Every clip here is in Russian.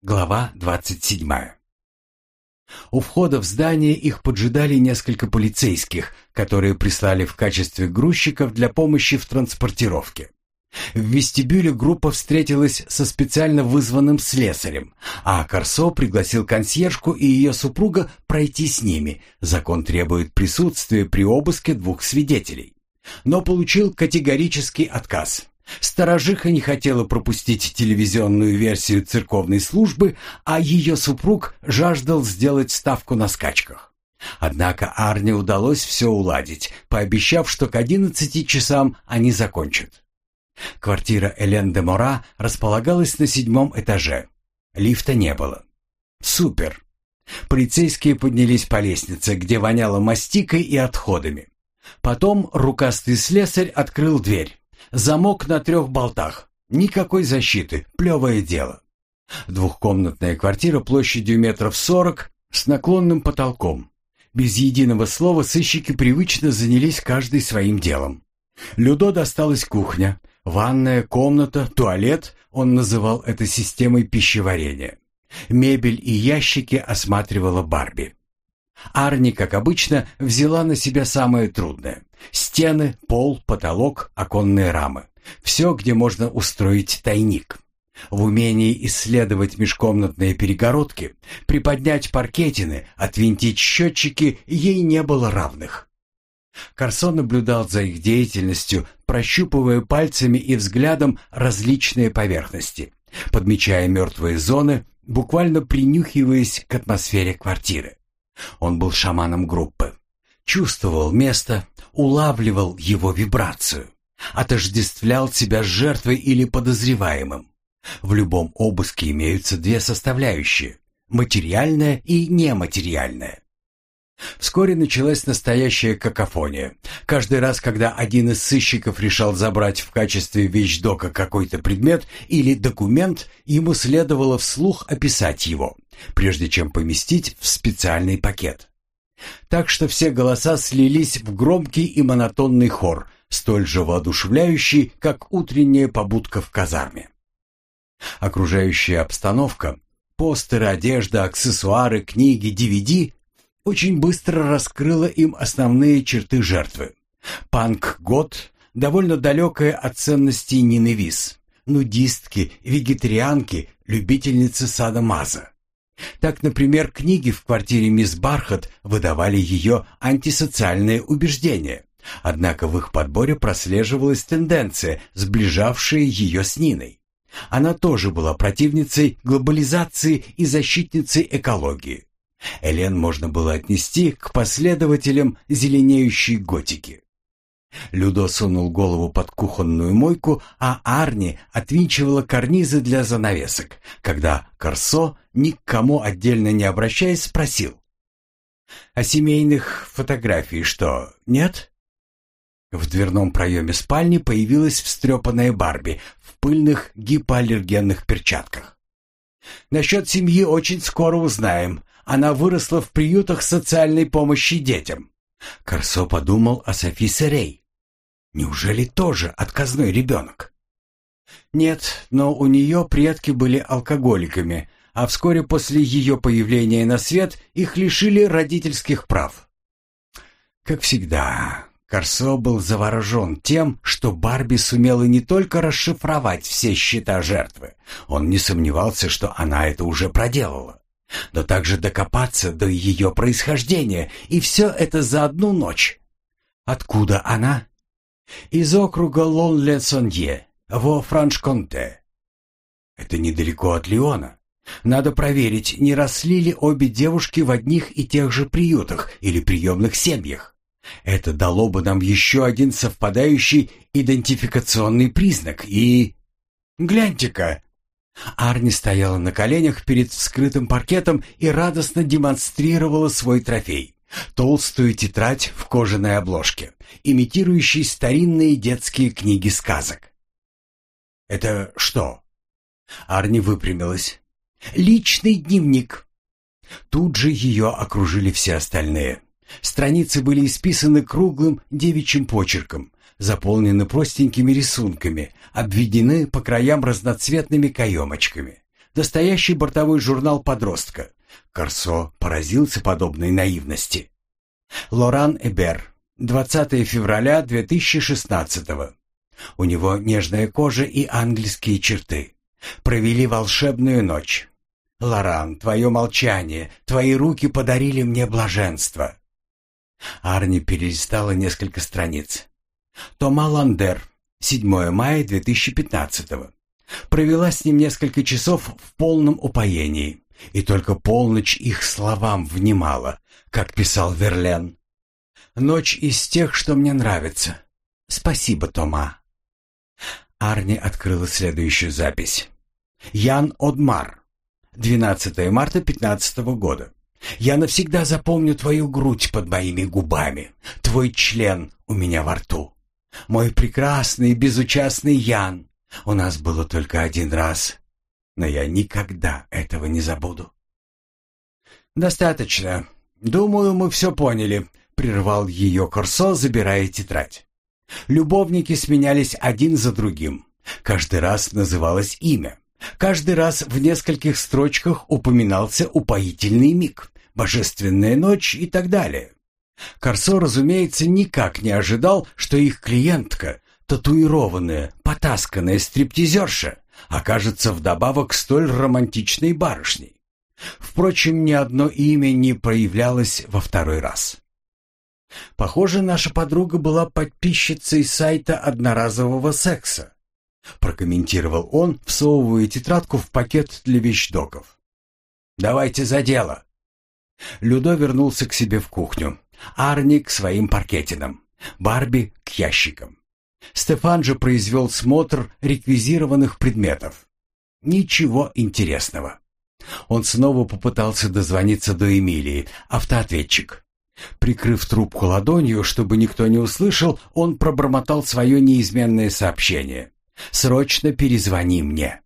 Глава 27. У входа в здание их поджидали несколько полицейских, которые прислали в качестве грузчиков для помощи в транспортировке. В вестибюле группа встретилась со специально вызванным слесарем, а Корсо пригласил консьержку и ее супруга пройти с ними. Закон требует присутствия при обыске двух свидетелей. Но получил категорический отказ. Сторожиха не хотела пропустить телевизионную версию церковной службы, а ее супруг жаждал сделать ставку на скачках. Однако Арне удалось все уладить, пообещав, что к одиннадцати часам они закончат. Квартира Элен де Мора располагалась на седьмом этаже. Лифта не было. Супер! Полицейские поднялись по лестнице, где воняло мастикой и отходами. Потом рукастый слесарь открыл дверь. Замок на трех болтах. Никакой защиты. Плевое дело. Двухкомнатная квартира площадью метров сорок с наклонным потолком. Без единого слова сыщики привычно занялись каждый своим делом. Людо досталась кухня, ванная, комната, туалет, он называл это системой пищеварения. Мебель и ящики осматривала Барби. Арни, как обычно, взяла на себя самое трудное. Стены, пол, потолок, оконные рамы. Все, где можно устроить тайник. В умении исследовать межкомнатные перегородки, приподнять паркетины, отвинтить счетчики ей не было равных. Карсон наблюдал за их деятельностью, прощупывая пальцами и взглядом различные поверхности, подмечая мертвые зоны, буквально принюхиваясь к атмосфере квартиры. Он был шаманом группы. Чувствовал место, улавливал его вибрацию, отождествлял себя с жертвой или подозреваемым. В любом обыске имеются две составляющие – материальная и нематериальная. Вскоре началась настоящая какофония. Каждый раз, когда один из сыщиков решал забрать в качестве вещдока какой-то предмет или документ, ему следовало вслух описать его, прежде чем поместить в специальный пакет. Так что все голоса слились в громкий и монотонный хор, столь же воодушевляющий, как утренняя побудка в казарме. Окружающая обстановка, постеры, одежда, аксессуары, книги, DVD очень быстро раскрыла им основные черты жертвы. Панк-год, довольно далекая от ценностей Нины Вис, нудистки, вегетарианки, любительницы сада-маза. Так, например, книги в квартире мисс Бархат выдавали ее антисоциальные убеждения. Однако в их подборе прослеживалась тенденция, сближавшая ее с Ниной. Она тоже была противницей глобализации и защитницей экологии. Элен можно было отнести к последователям зеленеющей готики. Людо сунул голову под кухонную мойку, а Арни отвинчивала карнизы для занавесок, когда Корсо, ни к кому отдельно не обращаясь, спросил. «А семейных фотографий что, нет?» В дверном проеме спальни появилась встрепанная Барби в пыльных гипоаллергенных перчатках. «Насчет семьи очень скоро узнаем. Она выросла в приютах социальной помощи детям. Корсо подумал о Софи Серей. Неужели тоже отказной ребенок? Нет, но у нее предки были алкоголиками, а вскоре после ее появления на свет их лишили родительских прав. Как всегда, Корсо был заворожен тем, что Барби сумела не только расшифровать все счета жертвы, он не сомневался, что она это уже проделала но также докопаться до ее происхождения, и все это за одну ночь. Откуда она? Из округа Лон-Ле-Сонье, во Франш-Конте. Это недалеко от Лиона. Надо проверить, не росли ли обе девушки в одних и тех же приютах или приемных семьях. Это дало бы нам еще один совпадающий идентификационный признак и... Гляньте-ка, Арни стояла на коленях перед вскрытым паркетом и радостно демонстрировала свой трофей. Толстую тетрадь в кожаной обложке, имитирующей старинные детские книги сказок. «Это что?» Арни выпрямилась. «Личный дневник». Тут же ее окружили все остальные. Страницы были исписаны круглым девичьим почерком, заполнены простенькими рисунками, обведены по краям разноцветными каемочками. Настоящий бортовой журнал подростка. Корсо поразился подобной наивности. Лоран Эбер. 20 февраля 2016 У него нежная кожа и ангельские черты. Провели волшебную ночь. Лоран, твое молчание, твои руки подарили мне блаженство. Арни перелистала несколько страниц. Тома Ландер. 7 мая 2015 -го. Провела с ним несколько часов в полном упоении, и только полночь их словам внимала, как писал Верлен. «Ночь из тех, что мне нравится. Спасибо, Тома». Арни открыла следующую запись. Ян Одмар. 12 марта 15 года. Я навсегда запомню твою грудь под моими губами, твой член у меня во рту. Мой прекрасный безучастный Ян, у нас было только один раз, но я никогда этого не забуду. «Достаточно. Думаю, мы все поняли», — прервал ее Корсо, забирая тетрадь. Любовники сменялись один за другим. Каждый раз называлось имя. Каждый раз в нескольких строчках упоминался упоительный миг, божественная ночь и так далее. Корсо, разумеется, никак не ожидал, что их клиентка, татуированная, потасканная стриптизерша, окажется вдобавок столь романтичной барышней. Впрочем, ни одно имя не проявлялось во второй раз. Похоже, наша подруга была подписчицей сайта одноразового секса, прокомментировал он, всовывая тетрадку в пакет для вещдоков. Давайте за дело. Людо вернулся к себе в кухню, Арни к своим паркетинам, Барби к ящикам. Стефан же произвел смотр реквизированных предметов. Ничего интересного. Он снова попытался дозвониться до Эмилии, автоответчик. Прикрыв трубку ладонью, чтобы никто не услышал, он пробормотал свое неизменное сообщение. «Срочно перезвони мне».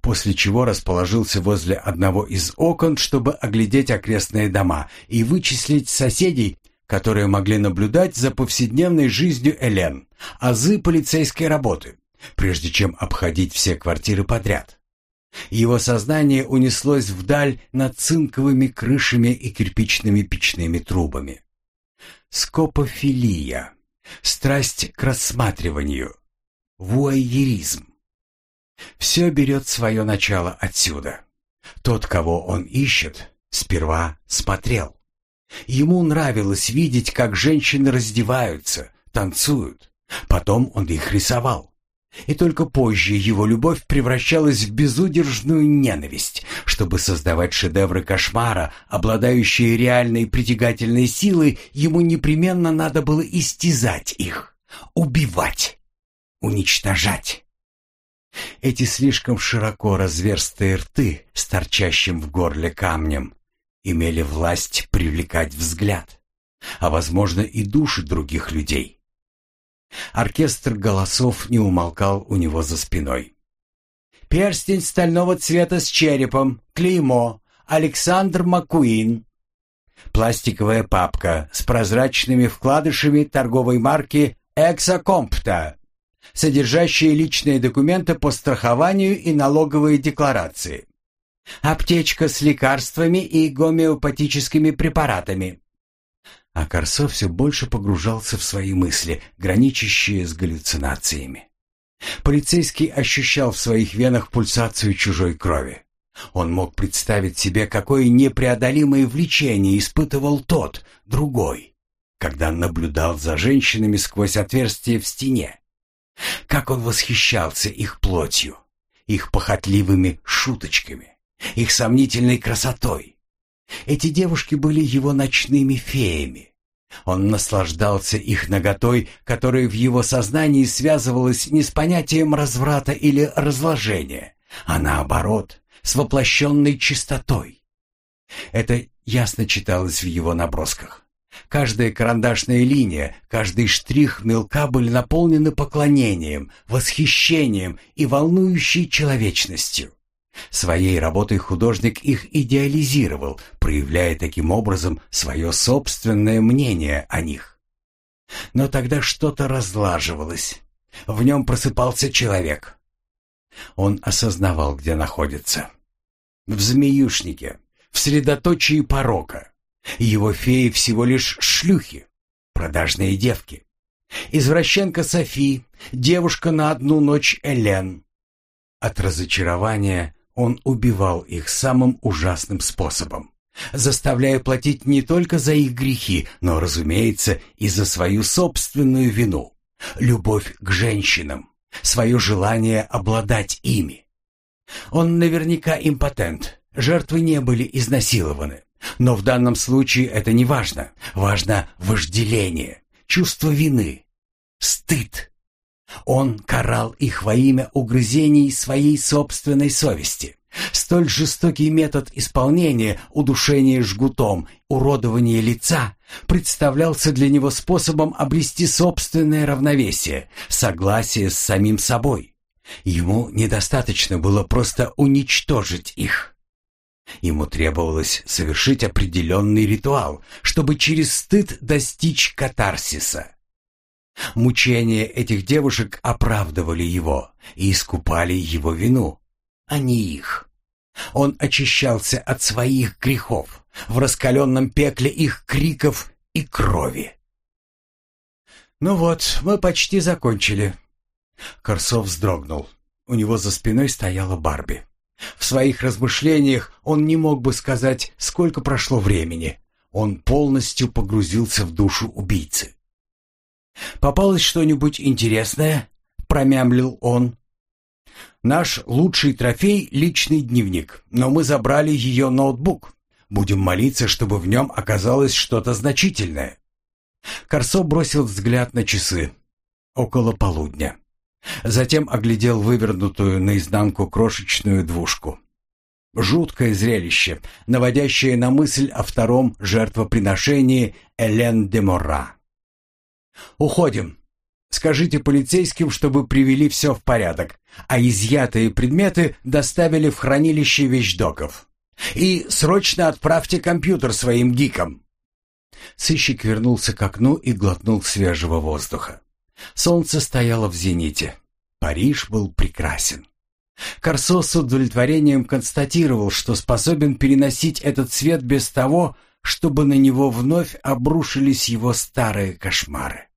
После чего расположился возле одного из окон, чтобы оглядеть окрестные дома и вычислить соседей, которые могли наблюдать за повседневной жизнью Элен, азы полицейской работы, прежде чем обходить все квартиры подряд. Его сознание унеслось вдаль над цинковыми крышами и кирпичными печными трубами. Скопофилия, страсть к рассматриванию, вуайеризм. Все берет свое начало отсюда. Тот, кого он ищет, сперва смотрел. Ему нравилось видеть, как женщины раздеваются, танцуют. Потом он их рисовал. И только позже его любовь превращалась в безудержную ненависть. Чтобы создавать шедевры кошмара, обладающие реальной притягательной силой, ему непременно надо было истязать их, убивать, уничтожать. Эти слишком широко разверстые рты с торчащим в горле камнем имели власть привлекать взгляд, а, возможно, и души других людей. Оркестр голосов не умолкал у него за спиной. «Перстень стального цвета с черепом, клеймо, Александр Маккуин». Пластиковая папка с прозрачными вкладышами торговой марки «Эксакомпта», содержащие личные документы по страхованию и налоговые декларации. Аптечка с лекарствами и гомеопатическими препаратами. А Корсо все больше погружался в свои мысли, граничащие с галлюцинациями. Полицейский ощущал в своих венах пульсацию чужой крови. Он мог представить себе, какое непреодолимое влечение испытывал тот, другой, когда наблюдал за женщинами сквозь отверстие в стене. Как он восхищался их плотью, их похотливыми шуточками их сомнительной красотой. Эти девушки были его ночными феями. Он наслаждался их наготой, которая в его сознании связывалась не с понятием разврата или разложения, а наоборот, с воплощенной чистотой. Это ясно читалось в его набросках. Каждая карандашная линия, каждый штрих мелка были наполнены поклонением, восхищением и волнующей человечностью. Своей работой художник их идеализировал, проявляя таким образом свое собственное мнение о них. Но тогда что-то разлаживалось. В нем просыпался человек. Он осознавал, где находится. в змеюшнике, в средоточии порока. Его феи всего лишь шлюхи, продажные девки. Извращенка Софи, девушка на одну ночь Элен. От разочарования он убивал их самым ужасным способом, заставляя платить не только за их грехи, но, разумеется, и за свою собственную вину, любовь к женщинам, свое желание обладать ими. Он наверняка импотент, жертвы не были изнасилованы. Но в данном случае это не важно. Важно вожделение, чувство вины, стыд. Он карал их во имя угрызений своей собственной совести. Столь жестокий метод исполнения, удушения жгутом, уродование лица, представлялся для него способом обрести собственное равновесие, согласие с самим собой. Ему недостаточно было просто уничтожить их. Ему требовалось совершить определенный ритуал, чтобы через стыд достичь катарсиса. Мучения этих девушек оправдывали его и искупали его вину, а не их. Он очищался от своих грехов в раскаленном пекле их криков и крови. «Ну вот, мы почти закончили». Корсов вздрогнул. У него за спиной стояла Барби. В своих размышлениях он не мог бы сказать, сколько прошло времени. Он полностью погрузился в душу убийцы. «Попалось что-нибудь интересное?» — промямлил он. «Наш лучший трофей — личный дневник, но мы забрали ее ноутбук. Будем молиться, чтобы в нем оказалось что-то значительное». Корсо бросил взгляд на часы. Около полудня. Затем оглядел вывернутую наизнанку крошечную двушку. Жуткое зрелище, наводящее на мысль о втором жертвоприношении Элен де Мора. «Уходим. Скажите полицейским, чтобы привели все в порядок, а изъятые предметы доставили в хранилище вещдоков. И срочно отправьте компьютер своим гикам». Сыщик вернулся к окну и глотнул свежего воздуха. Солнце стояло в зените. Париж был прекрасен. Корсо с удовлетворением констатировал, что способен переносить этот свет без того, чтобы на него вновь обрушились его старые кошмары.